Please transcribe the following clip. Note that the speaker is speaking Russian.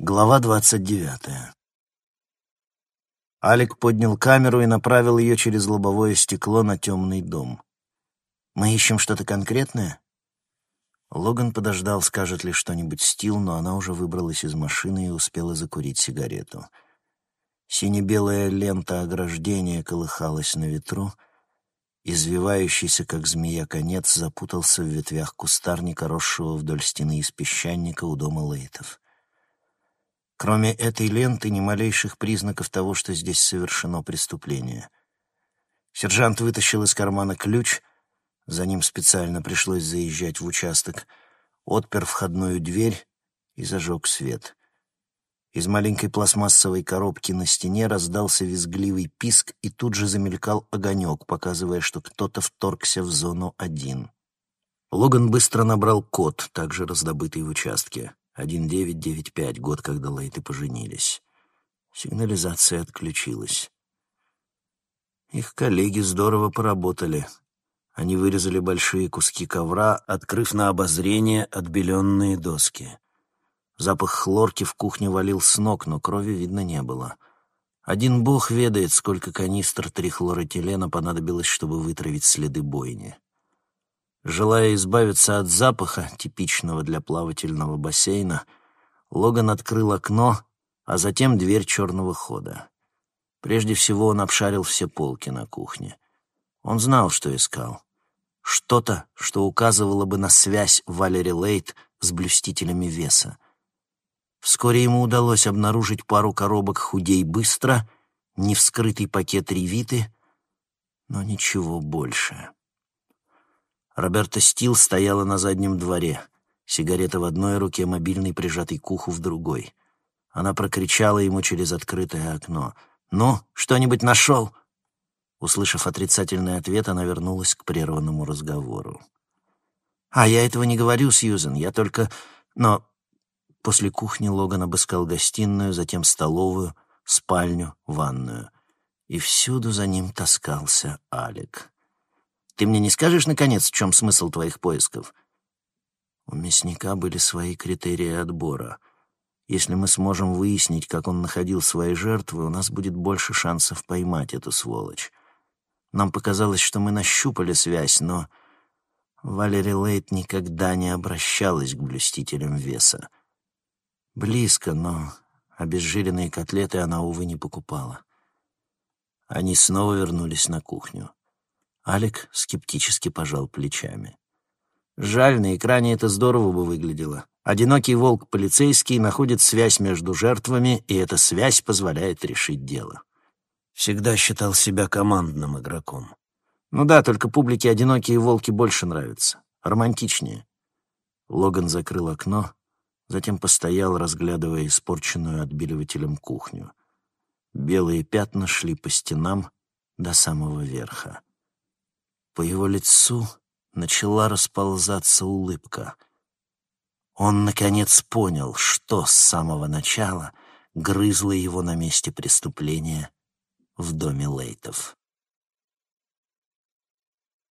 Глава двадцать девятая. Алик поднял камеру и направил ее через лобовое стекло на темный дом. «Мы ищем что-то конкретное?» Логан подождал, скажет ли что-нибудь Стил, но она уже выбралась из машины и успела закурить сигарету. Сине-белая лента ограждения колыхалась на ветру, извивающийся, как змея, конец запутался в ветвях кустарника, росшего вдоль стены из песчаника у дома Лейтов. Кроме этой ленты, ни малейших признаков того, что здесь совершено преступление. Сержант вытащил из кармана ключ, за ним специально пришлось заезжать в участок, отпер входную дверь и зажег свет. Из маленькой пластмассовой коробки на стене раздался визгливый писк, и тут же замелькал огонек, показывая, что кто-то вторгся в зону один. Логан быстро набрал код, также раздобытый в участке. 1995, год, когда Лейты поженились. Сигнализация отключилась. Их коллеги здорово поработали. Они вырезали большие куски ковра, открыв на обозрение отбеленные доски. Запах хлорки в кухне валил с ног, но крови видно не было. Один бог ведает, сколько канистр трихлоротилена понадобилось, чтобы вытравить следы бойни. Желая избавиться от запаха, типичного для плавательного бассейна, Логан открыл окно, а затем дверь черного хода. Прежде всего он обшарил все полки на кухне. Он знал, что искал. Что-то, что указывало бы на связь Валери Лейт с блюстителями веса. Вскоре ему удалось обнаружить пару коробок «Худей быстро», невскрытый пакет ревиты, но ничего больше. Роберта Стил стояла на заднем дворе. Сигарета в одной руке, мобильный прижатый к уху в другой. Она прокричала ему через открытое окно. «Ну, что-нибудь нашел?» Услышав отрицательный ответ, она вернулась к прерванному разговору. «А я этого не говорю, Сьюзен, я только... Но...» После кухни Логан обыскал гостиную, затем столовую, спальню, ванную. И всюду за ним таскался Алик. Ты мне не скажешь, наконец, в чем смысл твоих поисков?» У мясника были свои критерии отбора. Если мы сможем выяснить, как он находил свои жертвы, у нас будет больше шансов поймать эту сволочь. Нам показалось, что мы нащупали связь, но Валери Лейт никогда не обращалась к блюстителям веса. Близко, но обезжиренные котлеты она, увы, не покупала. Они снова вернулись на кухню. Алик скептически пожал плечами. Жаль, на экране это здорово бы выглядело. Одинокий волк-полицейский находит связь между жертвами, и эта связь позволяет решить дело. Всегда считал себя командным игроком. Ну да, только публике одинокие волки больше нравятся. Романтичнее. Логан закрыл окно, затем постоял, разглядывая испорченную отбеливателем кухню. Белые пятна шли по стенам до самого верха. По его лицу начала расползаться улыбка. Он, наконец, понял, что с самого начала грызло его на месте преступления в доме Лейтов.